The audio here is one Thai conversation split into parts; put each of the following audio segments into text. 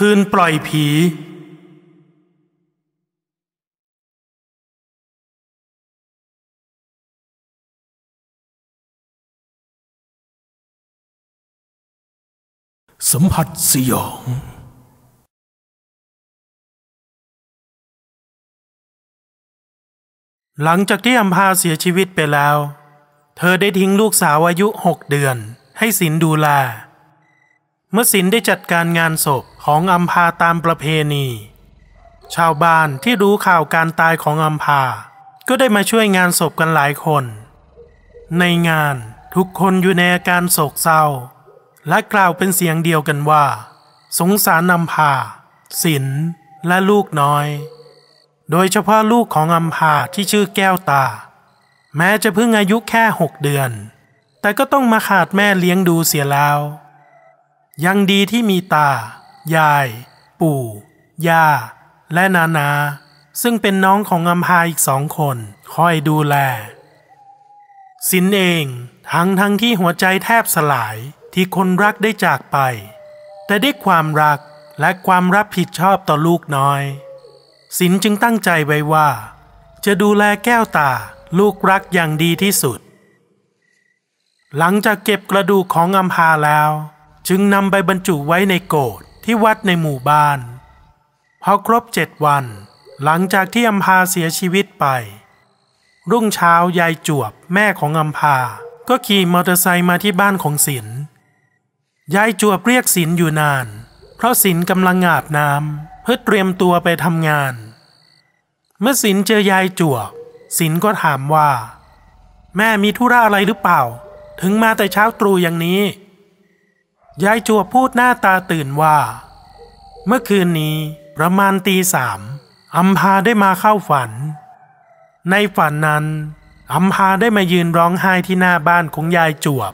คืนปล่อยผี สัมผัสสยองหลังจากที่อัมพาเสียชีวิตไปแล้ว เธอได้ทิ้งลูกสาวอายุหกเดือน ให้สินดูแล เมื่อสินได้จัดการงานศพ ของอัมพาตามประเพณี ชาวบ้านที่รู้ข่าวการตายของอัมพา ก็ได้มาช่วยงานศพกันหลายคน ในงานทุกคนอยู่ในอาการโศกเศร้า และกล่าวเป็นเสียงเดียวกันว่า สงสารอัมพาสินและลูกน้อย โดยเฉพาะลูกของอัมพาที่ชื่อแก้วตา แม้จะเพิ่งอายุแค่หกเดือน แต่ก็ต้องมาขาดแม่เลี้ยงดูเสียแล้ว ยังดีที่มีตา ยาย ปู่ ย่า และนานา ซึ่งเป็นน้องของอัมพาอีกสองคนคอยดูแล สินเองทั้งทั้งที่หัวใจแทบสลายที่คนรักได้จากไป แต่ด้วยความรักและความรับผิดชอบต่อลูกน้อย สินจึงตั้งใจไว้ว่า จะดูแลแก้วตาลูกรักอย่างดีที่สุด หลังจากเก็บกระดูกของอัมพาแล้ว จึงนำไปบรรจุไว้ในโกด ที่วัดในหมู่บ้าน พอครบเจ็ดวัน หลังจากที่อัมพาเสียชีวิตไป รุ่งเช้ายายจวบแม่ของอัมพาก็ขี่มอเตอร์ไซค์มาที่บ้านของศิลยายจวบเรียกศิลอยู่นาน เพราะศิลกำลังอาบน้ำเพื่อเตรียมตัวไปทำงาน เมื่อศิลเจอยายจวบศิลก็ถามว่า แม่มีธุระอะไรหรือเปล่า ถึงมาแต่เช้าตรู่อย่างนี้ ยายจวบพูดหน้าตาตื่นว่า เมื่อคืนนี้ประมาณตีสามอัมพาได้มาเข้าฝัน ในฝันนั้นอัมพาได้มายืนร้องไห้ที่หน้าบ้านของยายจวบ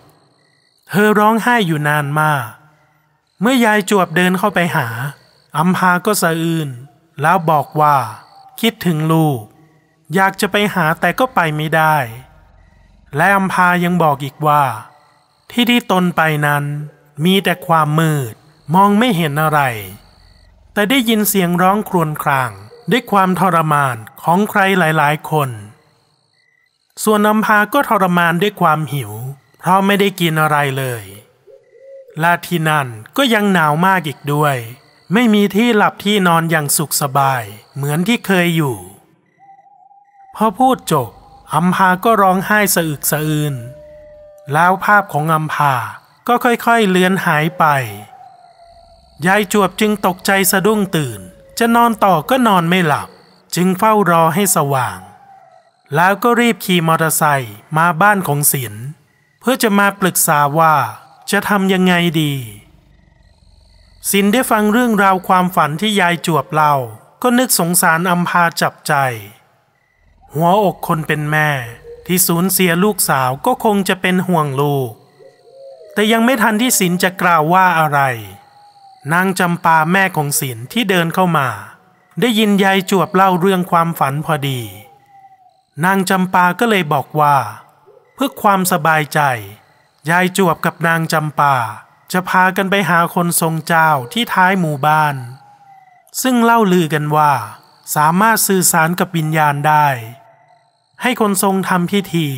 เธอร้องไห้อยู่นานมาก เมื่อยายจวบเดินเข้าไปหาอัมพาก็สะอื้นแล้วบอกว่า คิดถึงลูก อยากจะไปหาแต่ก็ไปไม่ได้ และอัมพายังบอกอีกว่า ที่ที่ตนไปนั้น มีแต่ความมืด มองไม่เห็นอะไร แต่ได้ยินเสียงร้องครวญครางด้วยความทรมานของใครหลายๆ คน ส่วนอัมพาก็ทรมานด้วยความหิว เพราะไม่ได้กินอะไรเลยและที่นั่นก็ยังหนาวมากอีกด้วย ไม่มีที่หลับที่นอนอย่างสุขสบายเหมือนที่เคยอยู่ พอพูดจบอัมพาก็ร้องไห้สะอึกสะอื้นแล้วภาพของอัมพา ก็ค่อยๆเลือนหายไป ยายจวบจึงตกใจสะดุ้งตื่น จะนอนต่อก็นอนไม่หลับ จึงเฝ้ารอให้สว่าง แล้วก็รีบขี่มอเตอร์ไซค์มาบ้านของศิลเพื่อจะมาปรึกษาว่าจะทำยังไงดีสินได้ฟังเรื่องราวความฝันที่ยายจวบเล่า ก็นึกสงสารอัมพาจับใจ หัวอกคนเป็นแม่ที่สูญเสียลูกสาวก็คงจะเป็นห่วงลูก แต่ยังไม่ทันที่สินจะกล่าวว่าอะไร นางจำปาแม่ของสินที่เดินเข้ามา ได้ยินยายจวบเล่าเรื่องความฝันพอดี นางจำปาก็เลยบอกว่า เพื่อความสบายใจ ยายจวบกับนางจำปา จะพากันไปหาคนทรงเจ้าที่ท้ายหมู่บ้าน ซึ่งเล่าลือกันว่า สามารถสื่อสารกับวิญญาณได้ ให้คนทรงทำพิธี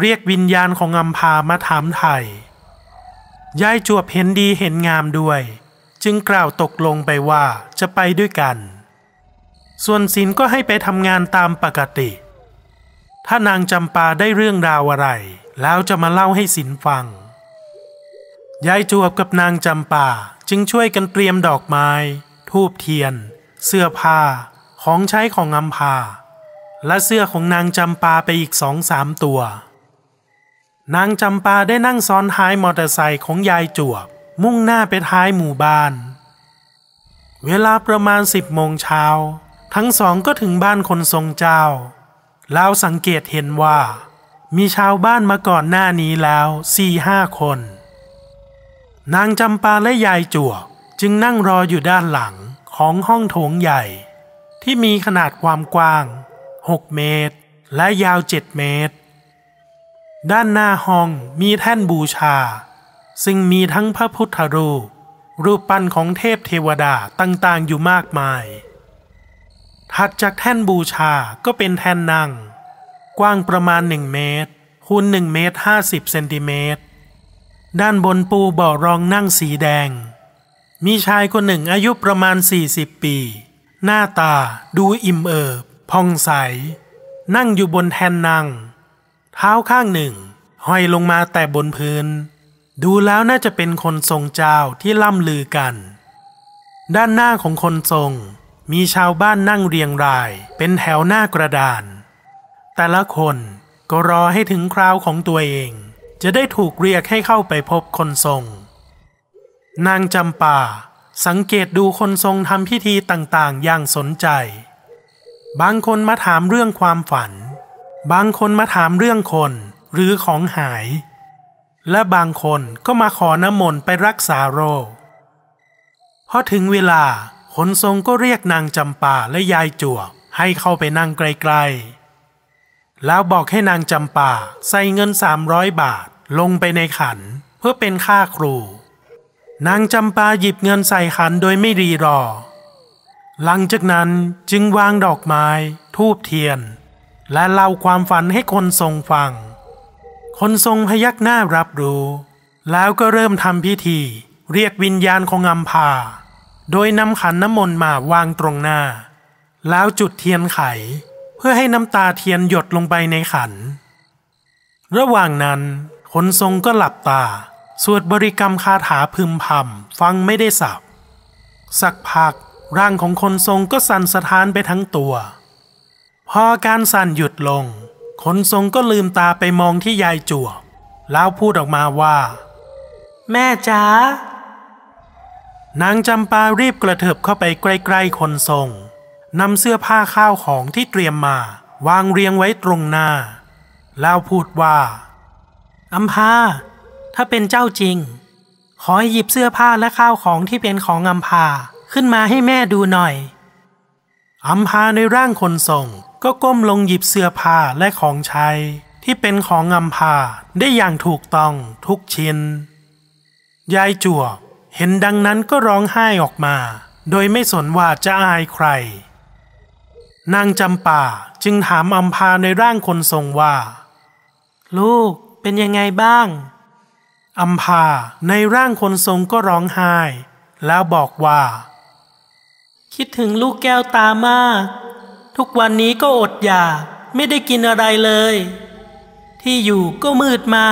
เรียกวิญญาณของอัมพามาถามไท ยายจวบเห็นดีเห็นงามด้วย จึงกล่าวตกลงไปว่าจะไปด้วยกัน ส่วนศิลก็ให้ไปทำงานตามปกติ ถ้านางจำปาได้เรื่องราวอะไร แล้วจะมาเล่าให้ศิลฟัง ยายจวบกับนางจำปาจึงช่วยกันเตรียมดอกไม้ ทูบเทียน เสื้อผ้า ของใช้ของอัมพาและเสื้อของนางจำปาไปอีกสองสามตัว นางจำปาได้นั่งซ้อนท้ายมอเตอร์ไซค์ของยายจวบ มุ่งหน้าไปท้ายหมู่บ้าน เวลาประมาณสิบโมงเช้า ทั้งสองก็ถึงบ้านคนทรงเจ้าแล้วสังเกตเห็นว่า มีชาวบ้านมาก่อนหน้านี้แล้วสี่ห้าคน นางจำปาและยายจวบจึงนั่งรออยู่ด้านหลังของห้องโถงใหญ่ ที่มีขนาดความกว้าง 6 เมตร และยาว 7 เมตร ด้านหน้าห้องมีแท่นบูชา ซึ่งมีทั้งพระพุทธรูป รูปปั้นของเทพเทวดาต่างๆอยู่มากมาย ถัดจากแท่นบูชาก็เป็นแท่นนั่ง กว้างประมาณ 1 เมตร คูณ 1 เมตร 50 เซนติเมตร ด้านบนปูเบาะรองนั่งสีแดง มีชายคนหนึ่งอายุประมาณ 40 ปี หน้าตาดูอิ่มเอิบ พองใส นั่งอยู่บนแท่นนั่ง เท้าข้างหนึ่ง ห้อยลงมาแต่บนพื้น ดูแล้วน่าจะเป็นคนทรงเจ้าที่ล่ำลือกัน ด้านหน้าของคนทรง มีชาวบ้านนั่งเรียงราย เป็นแถวหน้ากระดาน แต่ละคนก็รอให้ถึงคราวของตัวเอง จะได้ถูกเรียกให้เข้าไปพบคนทรง นางจำปาสังเกตดูคนทรงทำพิธีต่างๆ อย่างสนใจ บางคนมาถามเรื่องความฝัน บางคนมาถามเรื่องคน หรือของหาย และบางคนก็มาขอน้ำมนต์ไปรักษาโรคพอถึงเวลาคนทรงก็เรียกนางจำปาและยายจัวให้เข้าไปนั่งไกลๆ แล้วบอกให้นางจำปาใส่เงินสามร้อยบาทลงไปในขันเพื่อเป็นค่าครู นางจำปาหยิบเงินใส่ขันโดยไม่รีรอ หลังจากนั้นจึงวางดอกไม้ ทูบเทียน และเล่าความฝันให้คนทรงฟัง คนทรงพยักหน้ารับรู้ แล้วก็เริ่มทำพิธี เรียกวิญญาณของอัมพา โดยนำขันน้ำมนต์มาวางตรงหน้า แล้วจุดเทียนไข เพื่อให้น้ำตาเทียนหยดลงไปในขัน ระหว่างนั้น คนทรงก็หลับตา สวดบริกรรมคาถาพึมพำฟังไม่ได้สับ สักพักร่างของคนทรงก็สั่นสะท้านไปทั้งตัว พอการสั่นหยุดลงคนทรงก็ลืมตาไปมองที่ยายจั่วแล้วพูดออกมาว่า แม่จ๋านางจำปารีบกระเถิบเข้าไปใกล้ๆคนทรงนำเสื้อผ้าข้าวของที่เตรียมมา วางเรียงไว้ตรงหน้า แล้วพูดว่าอัมพาถ้าเป็นเจ้าจริง ขอให้หยิบเสื้อผ้าและข้าวของที่เป็นของอัมพาขึ้นมาให้แม่ดูหน่อยอัมพาในร่างคนส่ง ก็ก้มลงหยิบเสื้อผ้าและของใช้ ที่เป็นของอัมพาได้อย่างถูกต้องทุกชิ้น ยายจั่วเห็นดังนั้นก็ร้องไห้ออกมา โดยไม่สนว่าจะอายใคร นางจำป่าจึงถามอัมพาในร่างคนทรงว่า ลูกเป็นยังไงบ้างอัมพาในร่างคนทรงก็ร้องไห้ แล้วบอกว่า คิดถึงลูกแก้วตามาก ทุกวันนี้ก็อดอยากไม่ได้กินอะไรเลย ที่อยู่ก็มืดมา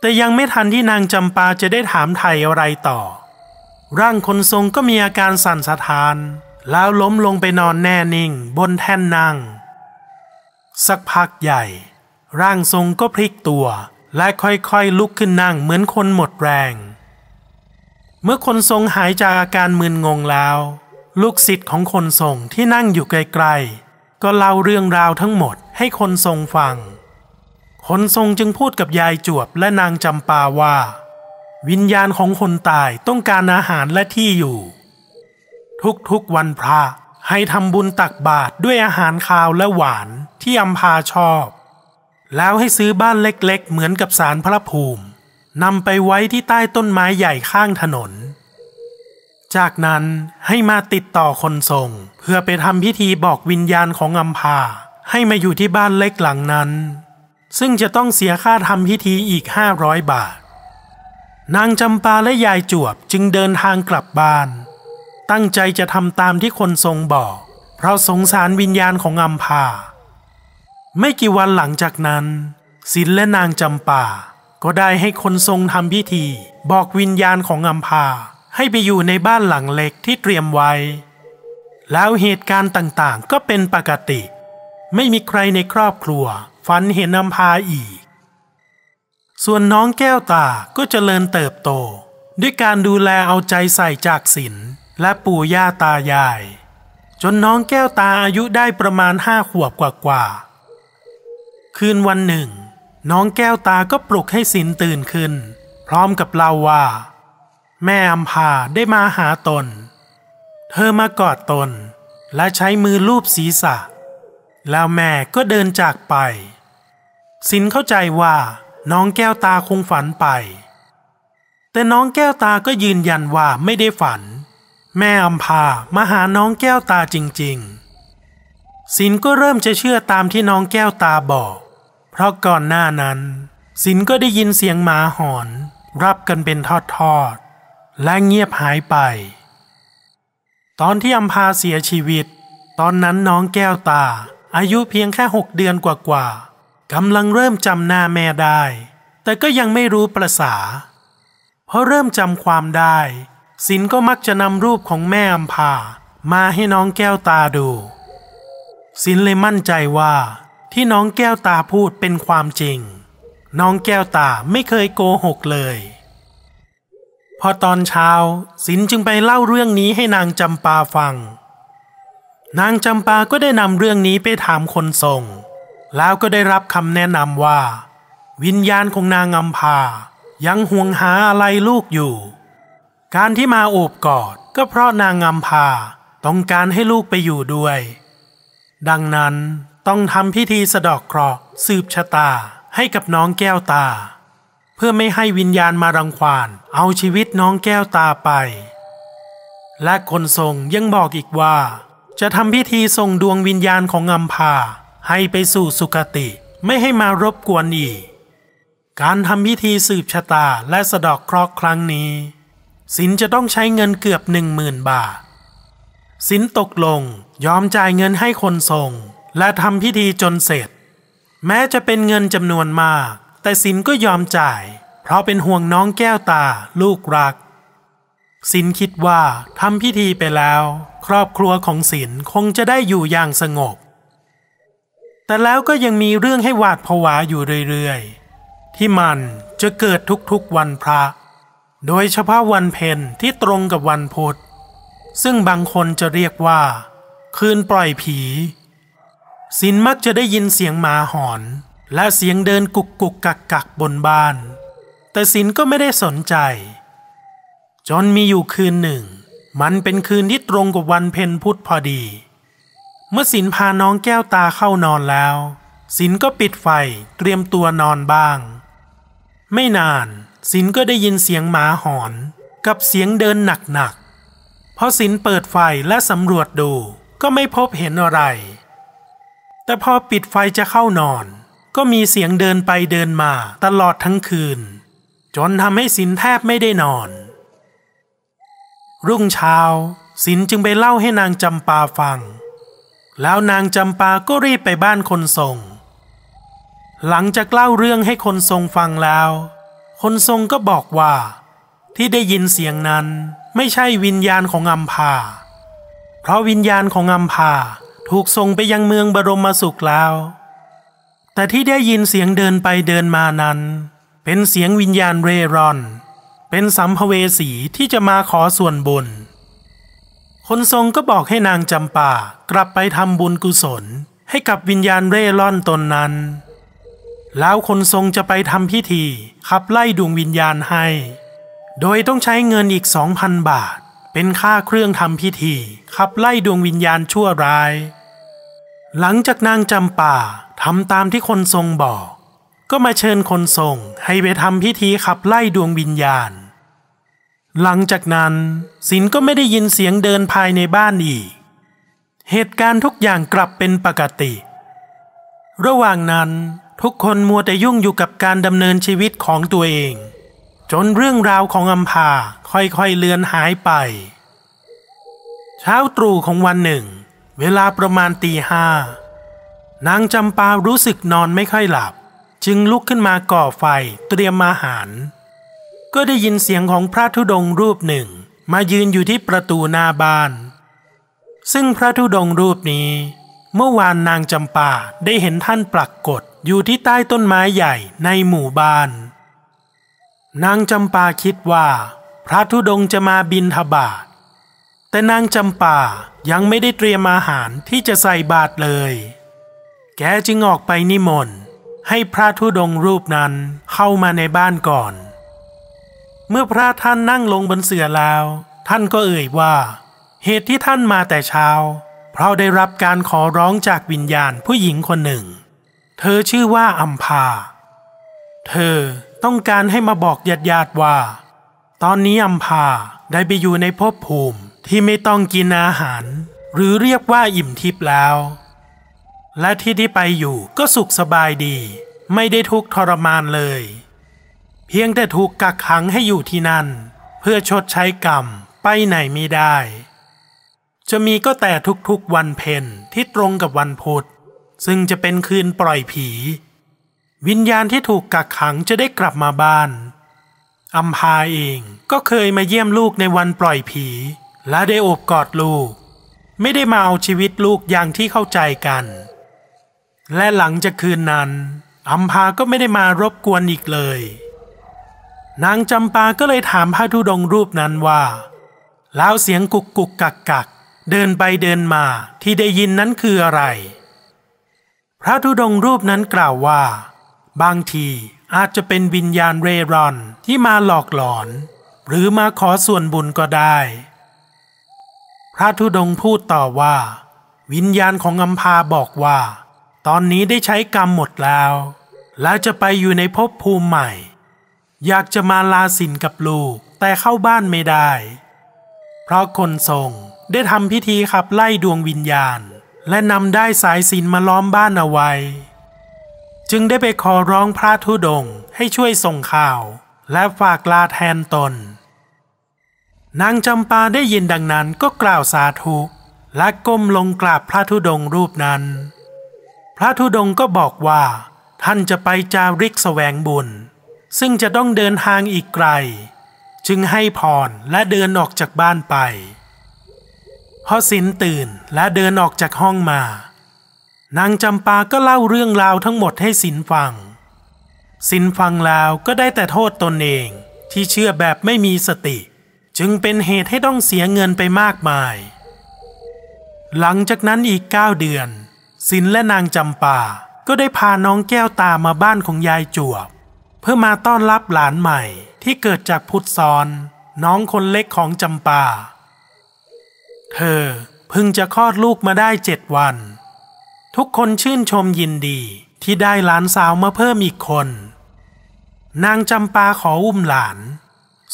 แต่ยังไม่ทันที่นางจำปาจะได้ถามไทยอะไรต่อ ร่างคนทรงก็มีอาการสั่นสะท้าน แล้วล้มลงไปนอนแน่นิ่ง บนแท่นนั่ง สักพักใหญ่ ร่างทรงก็พลิกตัว และค่อยๆลุกขึ้นนั่งเหมือนคนหมดแรง เมื่อคนทรงหายจากอาการมึนงงแล้ว ลูกศิษย์ของคนทรงที่นั่งอยู่ไกลๆ ก็เล่าเรื่องราวทั้งหมดให้คนทรงฟัง คนทรงจึงพูดกับยายจวบและนางจำปาว่า วิญญาณของคนตายต้องการอาหารและที่อยู่ ทุกๆวันพระให้ทำบุญตักบาตรด้วยอาหารคาวและหวานที่อัมพาชอบ แล้วให้ซื้อบ้านเล็กๆ เหมือนกับสารพระภูมินำไปไว้ที่ใต้ต้นไม้ใหญ่ข้างถนน จากนั้นให้มาติดต่อคนทรงเพื่อไปทำพิธีบอกวิญญาณของอัมพาให้มาอยู่ที่บ้านเล็กหลังนั้น ซึ่งจะต้องเสียค่าทำพิธีอีกห้าร้อยบาท นางจำปาและยายจวบจึงเดินทางกลับบ้าน ตั้งใจจะทำตามที่คนทรงบอก เพราะสงสารวิญญาณของอัมพา ไม่กี่วันหลังจากนั้นศิลและนางจำปา ก็ได้ให้คนทรงทำพิธี บอกวิญญาณของอัมพา ให้ไปอยู่ในบ้านหลังเล็กที่เตรียมไว้ แล้วเหตุการณ์ต่างๆก็เป็นปกติ ไม่มีใครในครอบครัวฝันเห็นอัมพาอีก ส่วนน้องแก้วตาก็เจริญเติบโต ด้วยการดูแลเอาใจใส่จากศิลและปู่ย่าตายาย จนน้องแก้วตาอายุได้ประมาณห้าขวบกว่าๆคืนวันหนึ่ง น้องแก้วตาก็ปลุกให้สินตื่นขึ้น พร้อมกับเล่าว่า แม่อัมพาได้มาหาตน เธอมากอดตน และใช้มือลูบศีรษะ แล้วแม่ก็เดินจากไป สินเข้าใจว่าน้องแก้วตาคงฝันไป แต่น้องแก้วตาก็ยืนยันว่าไม่ได้ฝัน แม่อัมพามาหาน้องแก้วตาจริง ๆ สินก็เริ่มจะเชื่อตามที่น้องแก้วตาบอก เพราะก่อนหน้านั้น สินก็ได้ยินเสียงหมาหอน รับกันเป็นทอดๆ และเงียบหายไป ตอนที่อัมพาเสียชีวิต ตอนนั้นน้องแก้วตา อายุเพียงแค่หกเดือนกว่าๆกำลังเริ่มจำหน้าแม่ได้ แต่ก็ยังไม่รู้ประษา เพอเริ่มจำความได้สินก็มักจะนำรูปของแม่อัมพามาให้น้องแก้วตาดู สินเลยมั่นใจว่าที่น้องแก้วตาพูดเป็นความจริง น้องแก้วตาไม่เคยโกหกเลย พอตอนเช้าสินจึงไปเล่าเรื่องนี้ให้นางจำปาฟัง นางจำปาก็ได้นำเรื่องนี้ไปถามคนทรง แล้วก็ได้รับคำแนะนำว่า วิญญาณของนางอัมพา ยังห่วงหาอะไรลูกอยู่ การที่มาโอบกอดก็เพราะนางอัมพาต้องการให้ลูกไปอยู่ด้วย ดังนั้นต้องทำพิธีสะดอกเคราะห์สืบชะตาให้กับน้องแก้วตา พื่อไม่ให้วิญญาณมารังควานเอาชีวิตน้องแก้วตาไป และคนทรงยังบอกอีกว่า จะทำพิธีส่งดวงวิญญาณของอัมพาให้ไปสู่สุคติไม่ให้มารบกวนอีก การทำพิธีสืบชะตาและสะดอกเคราะห์ครั้งนี้สินจะต้องใช้เงินเกือบหนึ่งหมื่นบาท สินตกลงยอมจ่ายเงินให้คนส่งและทำพิธีจนเสร็จ แม้จะเป็นเงินจำนวนมาก แต่สินก็ยอมจ่าย เพราะเป็นห่วงน้องแก้วตาลูกรัก สินคิดว่าทำพิธีไปแล้ว ครอบครัวของสินคงจะได้อยู่อย่างสงบ แต่แล้วก็ยังมีเรื่องให้หวาดผวาอยู่เรื่อยๆ ที่มันจะเกิดทุกๆวันพระ โดยเฉพาะวันเพ็ญที่ตรงกับวันพุธ ซึ่งบางคนจะเรียกว่า คืนปล่อยผีสินมักจะได้ยินเสียงหมาหอน และเสียงเดินกุกกุกกักกักบนบ้าน แต่สินก็ไม่ได้สนใจ จนมีอยู่คืนหนึ่ง มันเป็นคืนที่ตรงกับวันเพ็ญพุธพอดี เมื่อสินพาน้องแก้วตาเข้านอนแล้ว สินก็ปิดไฟเตรียมตัวนอนบ้าง ไม่นานสินก็ได้ยินเสียงหมาหอนกับเสียงเดินหนักๆพอสินเปิดไฟและสำรวจดูก็ไม่พบเห็นอะไร แต่พอปิดไฟจะเข้านอน ก็มีเสียงเดินไปเดินมาตลอดทั้งคืน จนทำให้สินแทบไม่ได้นอน รุ่งเช้าสินจึงไปเล่าให้นางจำปาฟัง แล้วนางจำปาก็รีบไปบ้านคนทรง หลังจากเล่าเรื่องให้คนทรงฟังแล้ว คนทรงก็บอกว่า ที่ได้ยินเสียงนั้นไม่ใช่วิญญาณของอัมพา เพราะวิญญาณของอัมพาถูกส่งไปยังเมืองบรมสุขแล้ว แต่ที่ได้ยินเสียงเดินไปเดินมานั้น เป็นเสียงวิญญาณเร่ร่อน เป็นสัมภเวสีที่จะมาขอส่วนบุญ คนทรงก็บอกให้นางจำปากลับไปทำบุญกุศลให้กับวิญญาณเร่ร่อนตนนั้น แล้วคนทรงจะไปทำพิธีขับไล่ดวงวิญญาณให้ โดยต้องใช้เงินอีกสองพันบาท เป็นค่าเครื่องทำพิธีขับไล่ดวงวิญญาณชั่วร้าย หลังจากนางจำปา ทำตามที่คนทรงบอก ก็มาเชิญคนทรงให้ไปทำพิธีขับไล่ดวงวิญญาณ หลังจากนั้นสินก็ไม่ได้ยินเสียงเดินภายในบ้านอีก เหตุการณ์ทุกอย่างกลับเป็นปกติ ระหว่างนั้นทุกคนมัวแต่ยุ่งอยู่กับการดำเนินชีวิตของตัวเอง จนเรื่องราวของอัมพาค่อยๆเลือนหายไป เช้าตรู่ของวันหนึ่ง เวลาประมาณตีห้า นางจำปารู้สึกนอนไม่ค่อยหลับ จึงลุกขึ้นมาก่อไฟเตรียมอาหาร ก็ได้ยินเสียงของพระธุดงรูปหนึ่งมายืนอยู่ที่ประตูหน้าบ้าน ซึ่งพระธุดงรูปนี้ เมื่อวานนางจำปาได้เห็นท่านปรากฏอยู่ที่ใต้ต้นไม้ใหญ่ในหมู่บ้าน นางจำปาคิดว่า พระธุดงจะมาบินทบาทแต่นางจำปายังไม่ได้เตรียมอาหารที่จะใส่บาตรเลย กจึงออกไปนิมนต์ ให้พระธุดงรูปนั้นเข้ามาในบ้านก่อน เมื่อพระท่านนั่งลงบนเสื่อแล้ว ท่านก็เอ่ยว่า เหตุที่ท่านมาแต่เช้า เพราะได้รับการขอร้องจากวิญญาณผู้หญิงคนหนึ่ง เธอชื่อว่าอัมพา เธอต้องการให้มาบอกญาติญาติว่า ตอนนี้อัมพาได้ไปอยู่ในภพภูมิที่ไม่ต้องกินอาหาร หรือเรียกว่าอิ่มทิพย์แล้ว และที่ที่ไปอยู่ก็สุขสบายดี ไม่ได้ทุกทรมานเลย เพียงแต่ถูกกักขังให้อยู่ที่นั่น เพื่อชดใช้กรรมไปไหนไม่ได้ จะมีก็แต่ทุกๆวันเพ็ญที่ตรงกับวันพุธซึ่งจะเป็นคืนปล่อยผี วิญญาณที่ถูกกักขังจะได้กลับมาบ้านอัมพาเองก็เคยมาเยี่ยมลูกในวันปล่อยผี และได้โอบกอดลูก ไม่ได้มาเอาชีวิตลูกอย่างที่เข้าใจกัน และหลังจากคืนนั้นอัมพาก็ไม่ได้มารบกวนอีกเลย นางจำปาก็เลยถามพระธุดงรูปนั้นว่า แล้วเสียงกุกกุกกักกักเดินไปเดินมาที่ได้ยินนั้นคืออะไร พระธุดงรูปนั้นกล่าวว่า บางทีอาจจะเป็นวิญญาณเร่ร่อนที่มาหลอกหลอน หรือมาขอส่วนบุญก็ได้ พระธุดงพูดต่อว่า วิญญาณของอัมพาบอกว่า ตอนนี้ได้ใช้กรรมหมดแล้ว แล้วจะไปอยู่ในภพภูมิใหม่ อยากจะมาลาสินกับลูกแต่เข้าบ้านไม่ได้ เพราะคนทรงได้ทำพิธีขับไล่ดวงวิญญาณ และนำได้สายสินมาล้อมบ้านเอาไว้ จึงได้ไปขอร้องพระธุดงค์ให้ช่วยส่งข่าว และฝากลาแทนตน นางจำปาได้ยินดังนั้นก็กล่าวสาธุและก้มลงกราบพระธุดงค์รูปนั้น ระธุดงก็บอกว่า ท่านจะไปจาริกแสวงบุญ ซึ่งจะต้องเดินทางอีกไกล จึงให้พรและเดินออกจากบ้านไปพอสินตื่นและเดินออกจากห้องมา นางจำปาก็เล่าเรื่องราวทั้งหมดให้สินฟัง สินฟังแล้วก็ได้แต่โทษตนเองที่เชื่อแบบไม่มีสติ จึงเป็นเหตุให้ต้องเสียเงินไปมากมาย หลังจากนั้นอีกเก้าเดือน สินและนางจำปา ก็ได้พาน้องแก้วตามาบ้านของยายจวบ เพื่อมาต้อนรับหลานใหม่ที่เกิดจากพุทธซอน น้องคนเล็กของจำปา เธอเพิ่งจะคลอดลูกมาได้เจ็ดวัน ทุกคนชื่นชมยินดีที่ได้หลานสาวมาเพิ่มอีกคน นางจำปาขออุ้มหลาน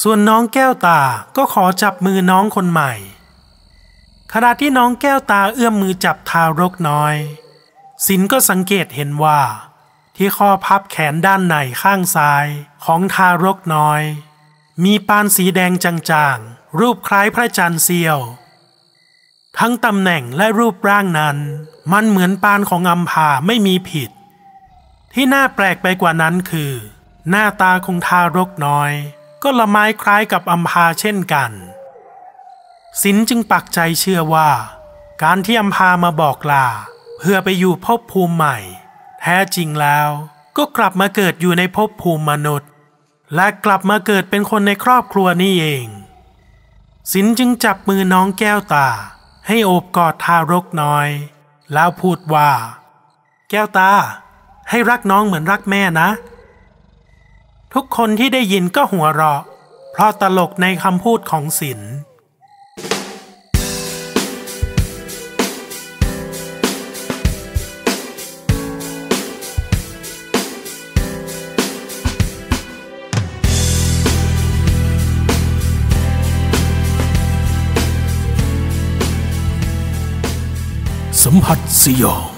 ส่วนน้องแก้วตาก็ขอจับมือน้องคนใหม่ ขณะที่น้องแก้วตาเอื้อมมือจับทารกน้อย สินก็สังเกตเห็นว่า ที่ข้อพับแขนด้านในข้างซ้ายของทารกน้อย มีปานสีแดงจางๆ รูปคล้ายพระจันทร์เสี้ยว ทั้งตำแหน่งและรูปร่างนั้น มันเหมือนปานของอัมพาไม่มีผิด ที่น่าแปลกไปกว่านั้นคือ หน้าตาของทารกน้อย ก็ละไม้คล้ายกับอัมพาเช่นกัน สินจึงปักใจเชื่อว่า การที่อัมพามาบอกลา เพื่อไปอยู่ภพภูมิใหม่ แท้จริงแล้วก็กลับมาเกิดอยู่ในภพภูมิมนุษย์ และกลับมาเกิดเป็นคนในครอบครัวนี่เอง สินจึงจับมือน้องแก้วตา ให้โอบกอดทารกน้อย แล้วพูดว่า แก้วตา ให้รักน้องเหมือนรักแม่นะ ทุกคนที่ได้ยินก็หัวเราะ เพราะตลกในคำพูดของศิลสัม ผัสสยอง